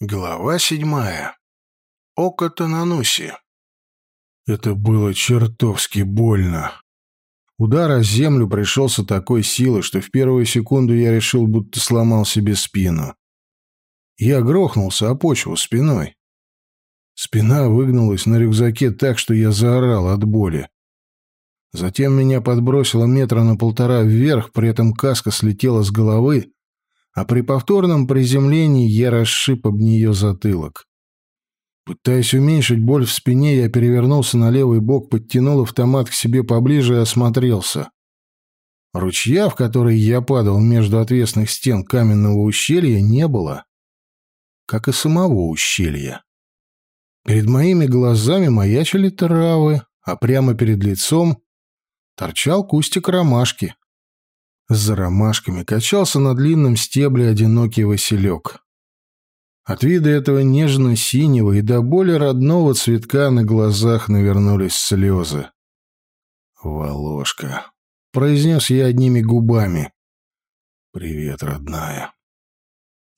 Глава седьмая. Око Танануси. Это было чертовски больно. Удар о землю пришелся такой силой, что в первую секунду я решил, будто сломал себе спину. Я грохнулся о почву спиной. Спина выгнулась на рюкзаке так, что я заорал от боли. Затем меня подбросило метра на полтора вверх, при этом каска слетела с головы, а при повторном приземлении я расшиб об нее затылок. Пытаясь уменьшить боль в спине, я перевернулся на левый бок, подтянул автомат к себе поближе и осмотрелся. Ручья, в который я падал между отвесных стен каменного ущелья, не было. Как и самого ущелья. Перед моими глазами маячили травы, а прямо перед лицом торчал кустик ромашки. За ромашками качался на длинном стебле одинокий василек. От вида этого нежно-синего и до боли родного цветка на глазах навернулись слезы. «Волошка», — произнес я одними губами. «Привет, родная».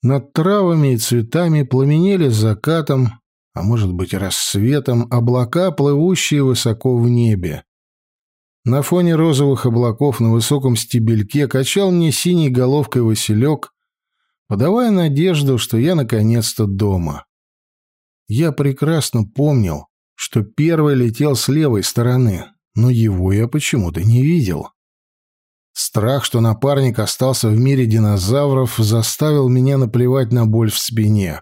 Над травами и цветами пламенели закатом, а может быть рассветом, облака, плывущие высоко в небе. На фоне розовых облаков на высоком стебельке качал мне синей головкой Василек, подавая надежду, что я наконец-то дома. Я прекрасно помнил, что первый летел с левой стороны, но его я почему-то не видел. Страх, что напарник остался в мире динозавров, заставил меня наплевать на боль в спине.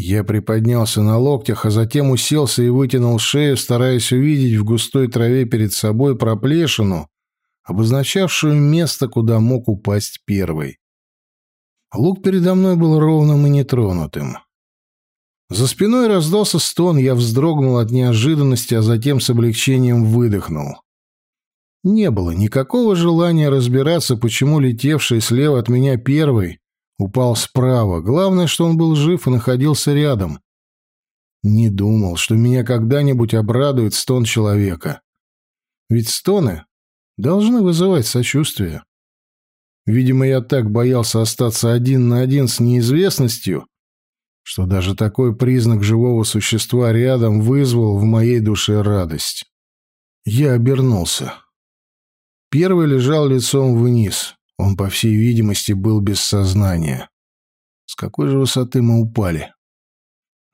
Я приподнялся на локтях, а затем уселся и вытянул шею, стараясь увидеть в густой траве перед собой проплешину, обозначавшую место, куда мог упасть первый. Лук передо мной был ровным и нетронутым. За спиной раздался стон, я вздрогнул от неожиданности, а затем с облегчением выдохнул. Не было никакого желания разбираться, почему летевший слева от меня первый Упал справа. Главное, что он был жив и находился рядом. Не думал, что меня когда-нибудь обрадует стон человека. Ведь стоны должны вызывать сочувствие. Видимо, я так боялся остаться один на один с неизвестностью, что даже такой признак живого существа рядом вызвал в моей душе радость. Я обернулся. Первый лежал лицом вниз. Он, по всей видимости, был без сознания. С какой же высоты мы упали?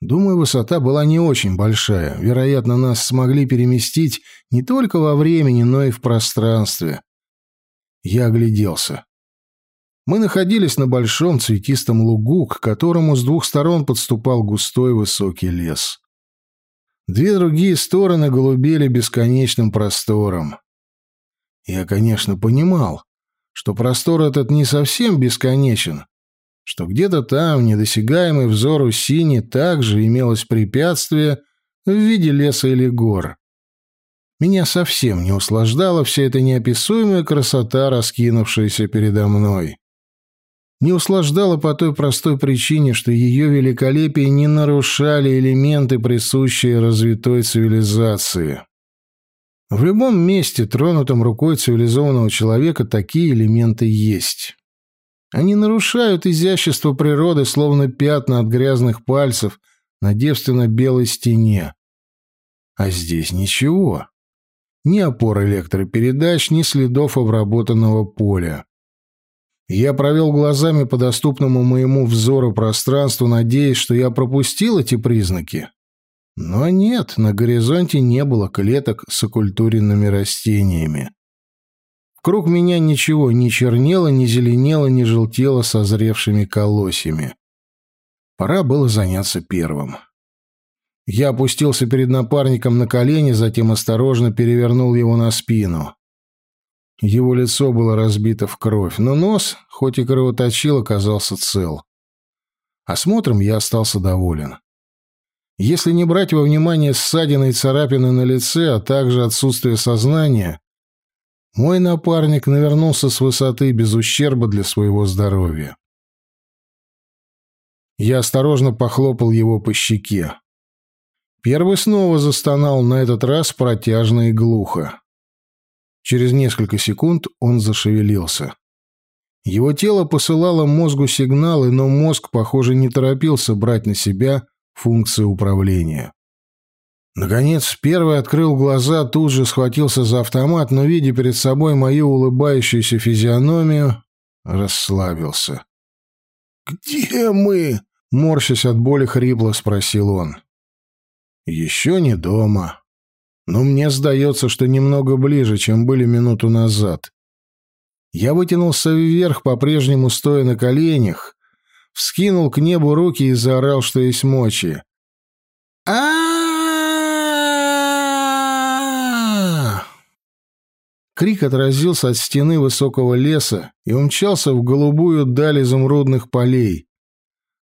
Думаю, высота была не очень большая. Вероятно, нас смогли переместить не только во времени, но и в пространстве. Я огляделся. Мы находились на большом цветистом лугу, к которому с двух сторон подступал густой высокий лес. Две другие стороны голубели бесконечным простором. Я, конечно, понимал, что простор этот не совсем бесконечен, что где-то там, недосягаемый взору синий, также имелось препятствие в виде леса или гор. Меня совсем не услаждала вся эта неописуемая красота, раскинувшаяся передо мной. Не услаждала по той простой причине, что ее великолепие не нарушали элементы, присущие развитой цивилизации. В любом месте, тронутом рукой цивилизованного человека, такие элементы есть. Они нарушают изящество природы, словно пятна от грязных пальцев на девственно-белой стене. А здесь ничего. Ни опор электропередач, ни следов обработанного поля. Я провел глазами по доступному моему взору пространству, надеясь, что я пропустил эти признаки. Но нет, на горизонте не было клеток с оккультуренными растениями. Вкруг меня ничего не чернело, не зеленело, не желтело созревшими колосьями. Пора было заняться первым. Я опустился перед напарником на колени, затем осторожно перевернул его на спину. Его лицо было разбито в кровь, но нос, хоть и кровоточил, оказался цел. Осмотром я остался доволен. Если не брать во внимание ссадины и царапины на лице, а также отсутствие сознания, мой напарник навернулся с высоты без ущерба для своего здоровья. Я осторожно похлопал его по щеке. Первый снова застонал, на этот раз протяжно и глухо. Через несколько секунд он зашевелился. Его тело посылало мозгу сигналы, но мозг, похоже, не торопился брать на себя функции управления. Наконец, первый открыл глаза, тут же схватился за автомат, но, видя перед собой мою улыбающуюся физиономию, расслабился. «Где мы?» — морщась от боли хрипло спросил он. «Еще не дома. Но мне сдается, что немного ближе, чем были минуту назад. Я вытянулся вверх, по-прежнему стоя на коленях, вскинул к небу руки и заорал, что есть мочи. а Крик отразился от стены высокого леса и умчался в голубую даль изумрудных полей,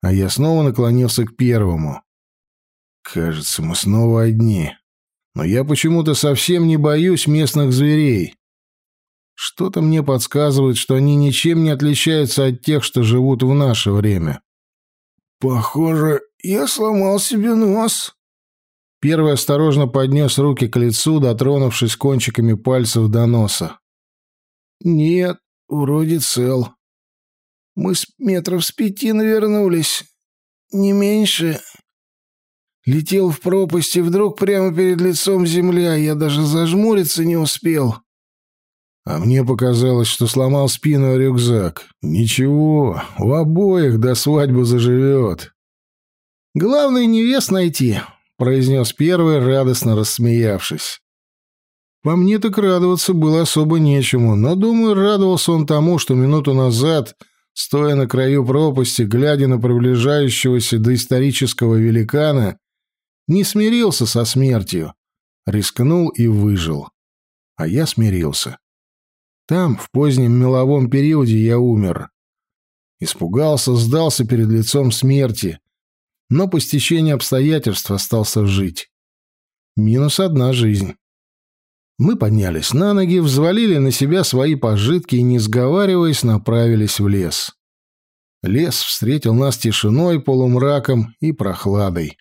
а я снова наклонился к первому. Кажется, мы снова одни. Но я почему-то совсем не боюсь местных зверей. Что-то мне подсказывает, что они ничем не отличаются от тех, что живут в наше время. «Похоже, я сломал себе нос». Первый осторожно поднес руки к лицу, дотронувшись кончиками пальцев до носа. «Нет, вроде цел. Мы с метров с пяти навернулись. Не меньше. Летел в пропасть, и вдруг прямо перед лицом земля. Я даже зажмуриться не успел. А мне показалось, что сломал спину рюкзак. Ничего, у обоих до свадьбы заживет. «Главное, невест найти», — произнес первый, радостно рассмеявшись. По мне так радоваться было особо нечему, но, думаю, радовался он тому, что минуту назад, стоя на краю пропасти, глядя на приближающегося доисторического великана, не смирился со смертью, рискнул и выжил. А я смирился. Там, в позднем меловом периоде, я умер. Испугался, сдался перед лицом смерти, но по стечению обстоятельств остался жить. Минус одна жизнь. Мы поднялись на ноги, взвалили на себя свои пожитки и, не сговариваясь, направились в лес. Лес встретил нас тишиной, полумраком и прохладой.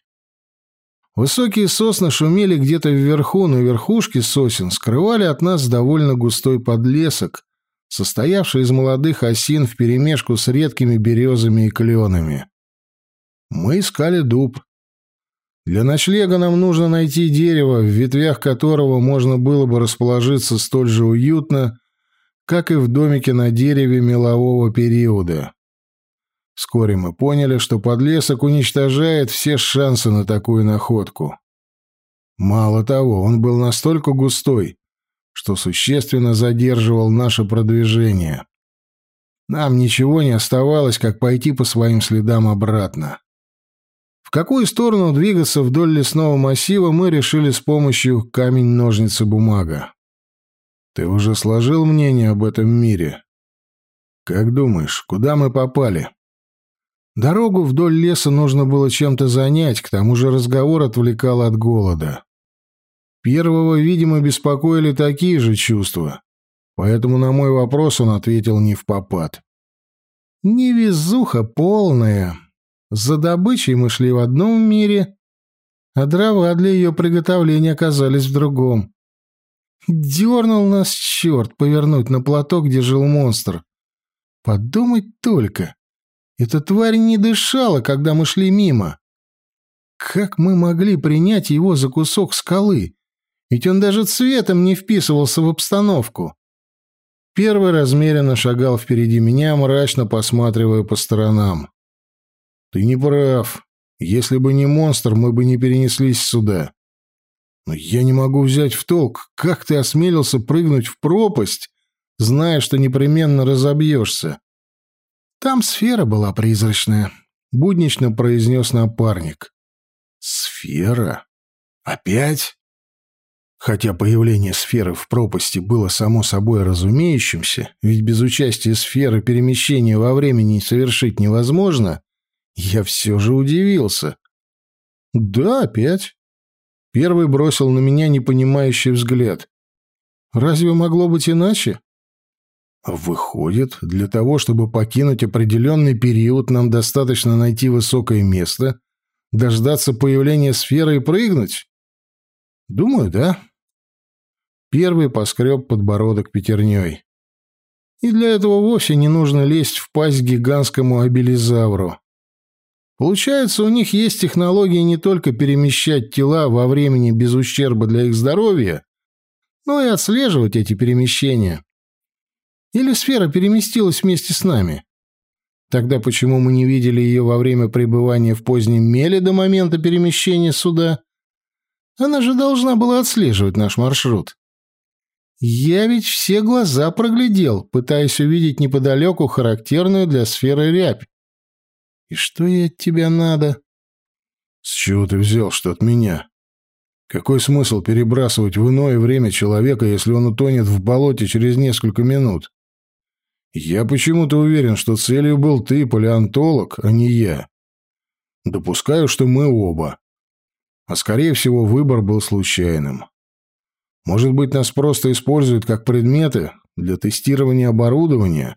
Высокие сосны шумели где-то вверху, но верхушки сосен скрывали от нас довольно густой подлесок, состоявший из молодых осин вперемешку с редкими березами и кленами. Мы искали дуб. Для ночлега нам нужно найти дерево, в ветвях которого можно было бы расположиться столь же уютно, как и в домике на дереве мелового периода. Вскоре мы поняли, что подлесок уничтожает все шансы на такую находку. Мало того, он был настолько густой, что существенно задерживал наше продвижение. Нам ничего не оставалось, как пойти по своим следам обратно. В какую сторону двигаться вдоль лесного массива мы решили с помощью камень-ножницы-бумага. Ты уже сложил мнение об этом мире? Как думаешь, куда мы попали? Дорогу вдоль леса нужно было чем-то занять, к тому же разговор отвлекал от голода. Первого, видимо, беспокоили такие же чувства, поэтому на мой вопрос он ответил не в попад. «Невезуха полная. За добычей мы шли в одном мире, а дрова для ее приготовления оказались в другом. Дернул нас черт повернуть на плато, где жил монстр. Подумать только». Эта тварь не дышала, когда мы шли мимо. Как мы могли принять его за кусок скалы? Ведь он даже цветом не вписывался в обстановку. Первый размеренно шагал впереди меня, мрачно посматривая по сторонам. «Ты не прав. Если бы не монстр, мы бы не перенеслись сюда. Но я не могу взять в толк, как ты осмелился прыгнуть в пропасть, зная, что непременно разобьешься. Там сфера была призрачная, буднично произнес напарник. Сфера? Опять? Хотя появление сферы в пропасти было само собой разумеющимся, ведь без участия сферы перемещение во времени совершить невозможно, я все же удивился. Да, опять. Первый бросил на меня непонимающий взгляд. Разве могло быть иначе? Выходит, для того, чтобы покинуть определенный период, нам достаточно найти высокое место, дождаться появления сферы и прыгнуть? Думаю, да. Первый поскреб подбородок пятерней. И для этого вовсе не нужно лезть в пасть гигантскому абилизавру. Получается, у них есть технология не только перемещать тела во времени без ущерба для их здоровья, но и отслеживать эти перемещения. Или сфера переместилась вместе с нами? Тогда почему мы не видели ее во время пребывания в позднем меле до момента перемещения сюда? Она же должна была отслеживать наш маршрут. Я ведь все глаза проглядел, пытаясь увидеть неподалеку характерную для сферы рябь. И что ей от тебя надо? С чего ты взял, что от меня? Какой смысл перебрасывать в иное время человека, если он утонет в болоте через несколько минут? Я почему-то уверен, что целью был ты, палеонтолог, а не я. Допускаю, что мы оба. А скорее всего, выбор был случайным. Может быть, нас просто используют как предметы для тестирования оборудования?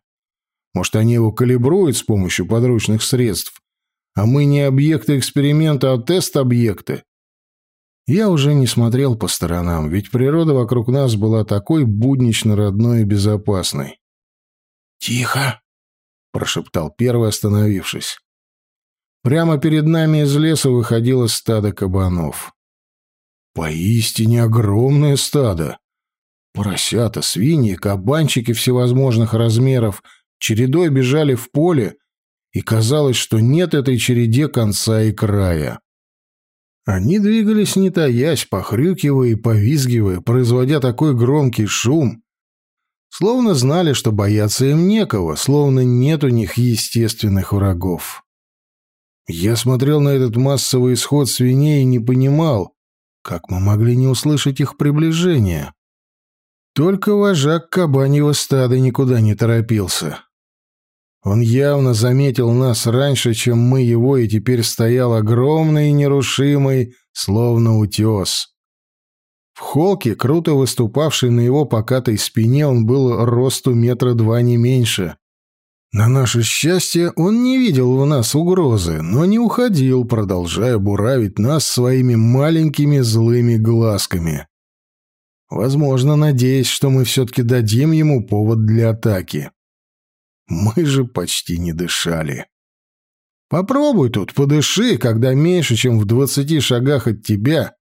Может, они его калибруют с помощью подручных средств? А мы не объекты эксперимента, а тест-объекты? Я уже не смотрел по сторонам, ведь природа вокруг нас была такой буднично родной и безопасной. «Тихо!» — прошептал первый, остановившись. Прямо перед нами из леса выходило стадо кабанов. Поистине огромное стадо. Поросята, свиньи, кабанчики всевозможных размеров чередой бежали в поле, и казалось, что нет этой череде конца и края. Они двигались не таясь, похрюкивая и повизгивая, производя такой громкий шум, словно знали, что бояться им некого, словно нет у них естественных врагов. Я смотрел на этот массовый исход свиней и не понимал, как мы могли не услышать их приближения? Только вожак кабаньего стада никуда не торопился. Он явно заметил нас раньше, чем мы его, и теперь стоял огромный и нерушимый, словно утес. В холке, круто выступавший на его покатой спине, он был росту метра два не меньше. На наше счастье, он не видел в нас угрозы, но не уходил, продолжая буравить нас своими маленькими злыми глазками. Возможно, надеясь, что мы все-таки дадим ему повод для атаки. Мы же почти не дышали. Попробуй тут, подыши, когда меньше, чем в двадцати шагах от тебя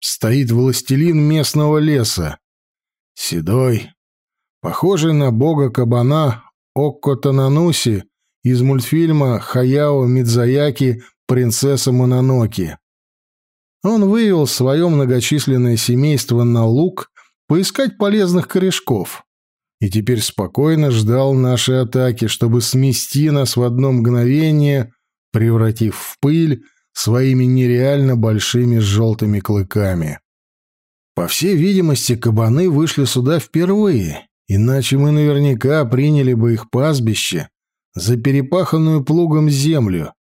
стоит властелин местного леса. Седой, похожий на бога кабана Окко Танануси из мультфильма Хаяо Мидзаяки «Принцесса Мононоки». Он вывел свое многочисленное семейство на луг поискать полезных корешков и теперь спокойно ждал нашей атаки, чтобы смести нас в одно мгновение, превратив в пыль своими нереально большими желтыми клыками. По всей видимости, кабаны вышли сюда впервые Иначе мы наверняка приняли бы их пастбище за перепаханную плугом землю.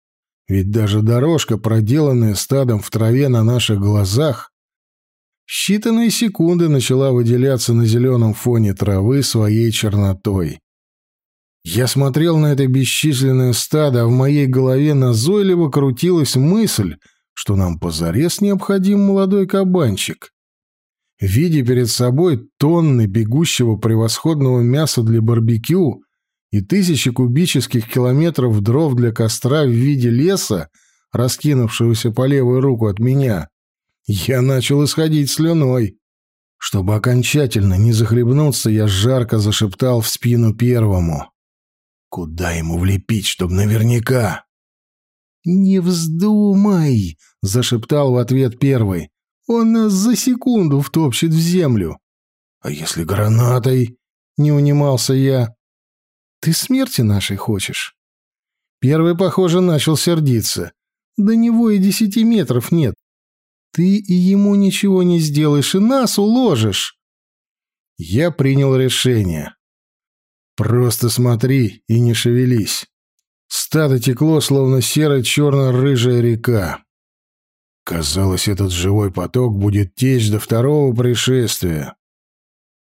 Ведь даже дорожка, проделанная стадом в траве на наших глазах, считанные секунды начала выделяться на зеленом фоне травы своей чернотой. Я смотрел на это бесчисленное стадо, а в моей голове назойливо крутилась мысль, что нам позарез необходим молодой кабанчик видя перед собой тонны бегущего превосходного мяса для барбекю и тысячи кубических километров дров для костра в виде леса, раскинувшегося по левую руку от меня, я начал исходить слюной. Чтобы окончательно не захлебнуться, я жарко зашептал в спину первому. «Куда ему влепить, чтобы наверняка?» «Не вздумай!» — зашептал в ответ первый. Он нас за секунду втопчет в землю. А если гранатой? Не унимался я. Ты смерти нашей хочешь? Первый, похоже, начал сердиться. До него и десяти метров нет. Ты и ему ничего не сделаешь, и нас уложишь. Я принял решение. Просто смотри и не шевелись. Стадо текло, словно серо-черно-рыжая река. Казалось, этот живой поток будет течь до второго пришествия.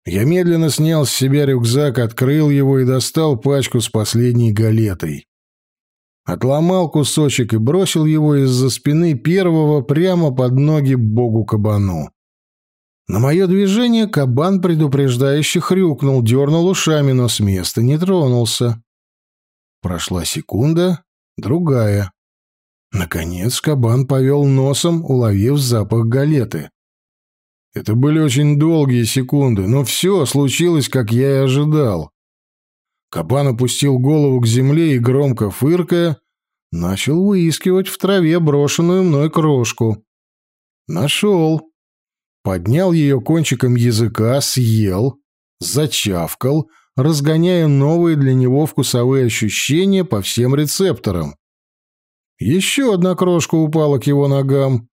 Я медленно снял с себя рюкзак, открыл его и достал пачку с последней галетой. Отломал кусочек и бросил его из-за спины первого прямо под ноги богу-кабану. На мое движение кабан предупреждающе хрюкнул, дернул ушами, но с места не тронулся. Прошла секунда, другая. Наконец кабан повел носом, уловив запах галеты. Это были очень долгие секунды, но все случилось, как я и ожидал. Кабан опустил голову к земле и, громко фыркая, начал выискивать в траве брошенную мной крошку. Нашел. Поднял ее кончиком языка, съел, зачавкал, разгоняя новые для него вкусовые ощущения по всем рецепторам. Еще одна крошка упала к его ногам.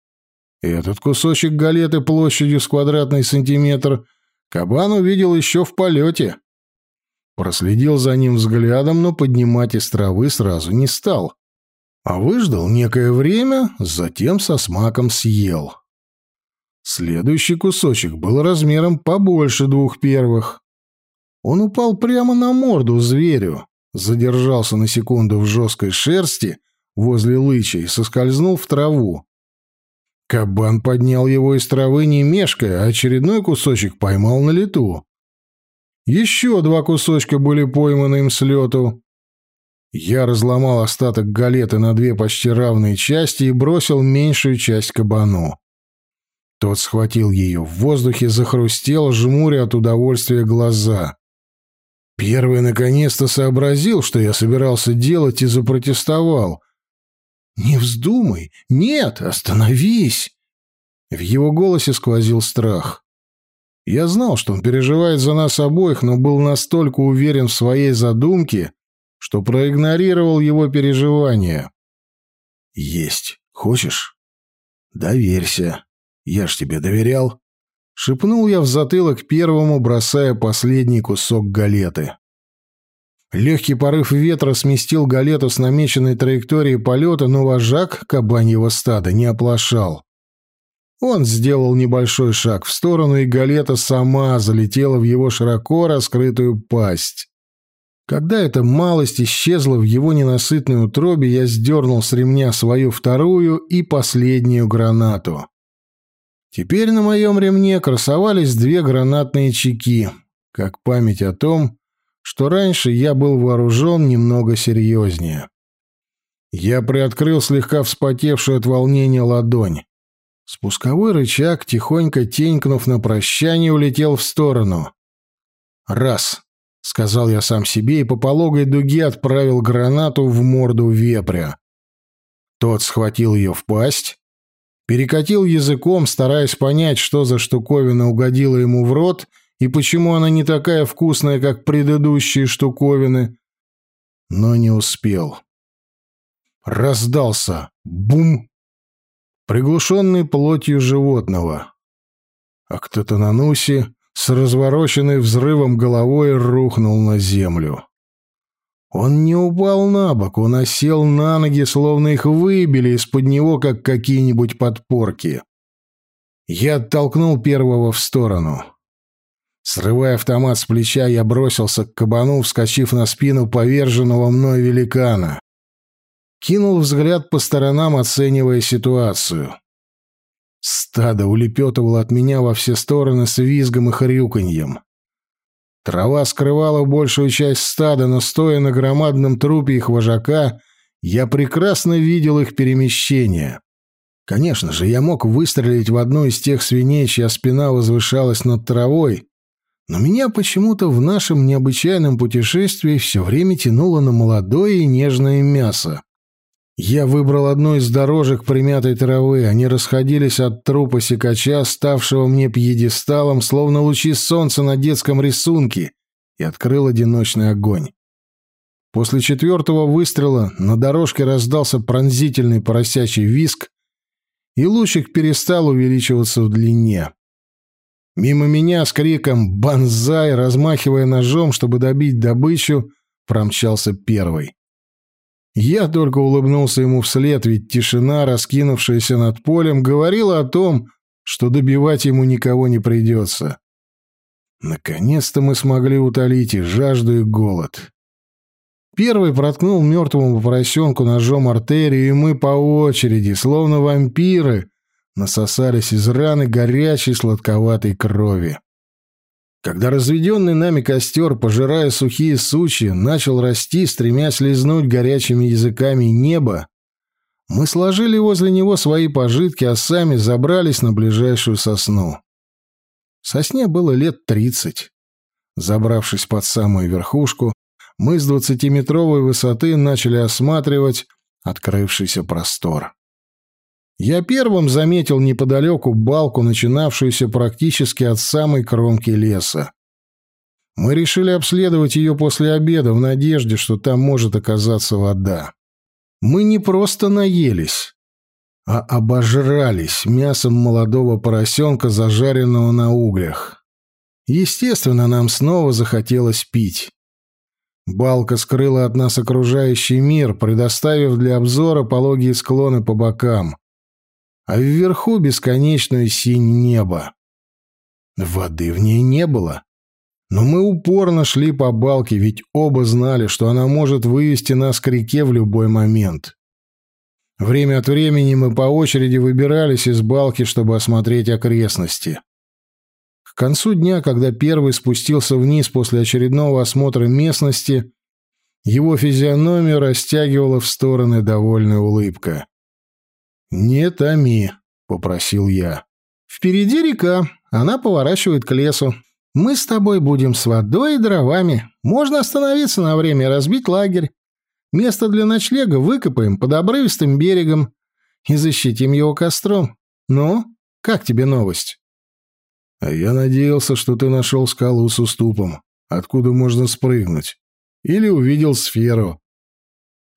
Этот кусочек галеты площадью с квадратный сантиметр кабан увидел еще в полете. Проследил за ним взглядом, но поднимать из травы сразу не стал. А выждал некое время, затем со смаком съел. Следующий кусочек был размером побольше двух первых. Он упал прямо на морду зверю, задержался на секунду в жесткой шерсти возле лыча и соскользнул в траву. Кабан поднял его из травы не мешкая, а очередной кусочек поймал на лету. Еще два кусочка были пойманы им с лету. Я разломал остаток галеты на две почти равные части и бросил меньшую часть кабану. Тот схватил ее в воздухе, захрустел, жмуря от удовольствия глаза. Первый наконец-то сообразил, что я собирался делать, и запротестовал. «Не вздумай! Нет, остановись!» В его голосе сквозил страх. Я знал, что он переживает за нас обоих, но был настолько уверен в своей задумке, что проигнорировал его переживания. «Есть. Хочешь? Доверься. Я ж тебе доверял». Шепнул я в затылок первому, бросая последний кусок галеты. Легкий порыв ветра сместил галету с намеченной траектории полета, но вожак кабаньего стада не оплошал. Он сделал небольшой шаг в сторону, и галета сама залетела в его широко раскрытую пасть. Когда эта малость исчезла в его ненасытной утробе, я сдернул с ремня свою вторую и последнюю гранату. Теперь на моем ремне красовались две гранатные чеки, как память о том, что раньше я был вооружен немного серьезнее. Я приоткрыл слегка вспотевшую от волнения ладонь. Спусковой рычаг, тихонько тенькнув на прощание, улетел в сторону. «Раз», — сказал я сам себе и по пологой дуге отправил гранату в морду вепря. Тот схватил ее в пасть, перекатил языком, стараясь понять, что за штуковина угодила ему в рот и почему она не такая вкусная, как предыдущие штуковины, но не успел. Раздался бум, приглушенный плотью животного. А кто-то на носе с развороченной взрывом головой рухнул на землю. Он не упал на бок, он осел на ноги, словно их выбили из-под него, как какие-нибудь подпорки. Я оттолкнул первого в сторону. Срывая автомат с плеча, я бросился к кабану, вскочив на спину поверженного мной великана. Кинул взгляд по сторонам, оценивая ситуацию. Стадо улепетывало от меня во все стороны с визгом и хрюканьем. Трава скрывала большую часть стада, но стоя на громадном трупе их вожака, я прекрасно видел их перемещение. Конечно же, я мог выстрелить в одну из тех свиней, чья спина возвышалась над травой, но меня почему-то в нашем необычайном путешествии все время тянуло на молодое и нежное мясо. Я выбрал одну из дорожек примятой травы. Они расходились от трупа секача, ставшего мне пьедесталом, словно лучи солнца на детском рисунке, и открыл одиночный огонь. После четвертого выстрела на дорожке раздался пронзительный поросячий виск, и лучик перестал увеличиваться в длине. Мимо меня с криком «Бонзай!», размахивая ножом, чтобы добить добычу, промчался первый. Я только улыбнулся ему вслед, ведь тишина, раскинувшаяся над полем, говорила о том, что добивать ему никого не придется. Наконец-то мы смогли утолить и жажду, и голод. Первый проткнул мертвому поросенку ножом артерию, и мы по очереди, словно вампиры, насосались из раны горячей сладковатой крови. Когда разведенный нами костер, пожирая сухие сучья, начал расти, стремясь лизнуть горячими языками небо, мы сложили возле него свои пожитки, а сами забрались на ближайшую сосну. Сосне было лет тридцать. Забравшись под самую верхушку, мы с двадцатиметровой высоты начали осматривать открывшийся простор. Я первым заметил неподалеку балку, начинавшуюся практически от самой кромки леса. Мы решили обследовать ее после обеда в надежде, что там может оказаться вода. Мы не просто наелись, а обожрались мясом молодого поросенка, зажаренного на углях. Естественно, нам снова захотелось пить. Балка скрыла от нас окружающий мир, предоставив для обзора пологие склоны по бокам а вверху бесконечную синь неба. Воды в ней не было. Но мы упорно шли по балке, ведь оба знали, что она может вывести нас к реке в любой момент. Время от времени мы по очереди выбирались из балки, чтобы осмотреть окрестности. К концу дня, когда первый спустился вниз после очередного осмотра местности, его физиономию растягивала в стороны довольная улыбка. «Не томи», — попросил я. «Впереди река, она поворачивает к лесу. Мы с тобой будем с водой и дровами. Можно остановиться на время и разбить лагерь. Место для ночлега выкопаем под обрывистым берегом и защитим его костром. Ну, как тебе новость?» «А я надеялся, что ты нашел скалу с уступом, откуда можно спрыгнуть. Или увидел сферу».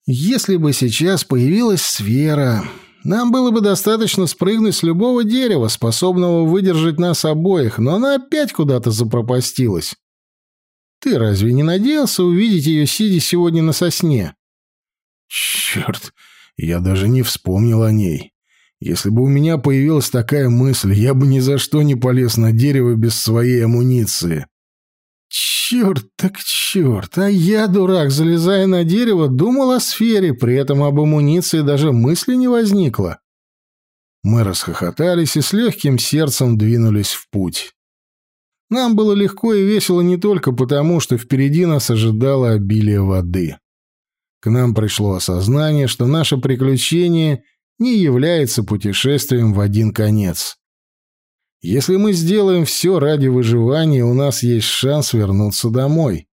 «Если бы сейчас появилась сфера...» Нам было бы достаточно спрыгнуть с любого дерева, способного выдержать нас обоих, но она опять куда-то запропастилась. Ты разве не надеялся увидеть ее, сидя сегодня на сосне? Черт, я даже не вспомнил о ней. Если бы у меня появилась такая мысль, я бы ни за что не полез на дерево без своей амуниции. Черт так черт, а я, дурак, залезая на дерево, думал о сфере, при этом об амуниции даже мысли не возникло. Мы расхохотались и с легким сердцем двинулись в путь. Нам было легко и весело не только потому, что впереди нас ожидало обилие воды. К нам пришло осознание, что наше приключение не является путешествием в один конец. Если мы сделаем все ради выживания, у нас есть шанс вернуться домой.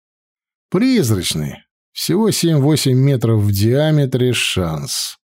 Призрачный, всего 7-8 метров в диаметре шанс.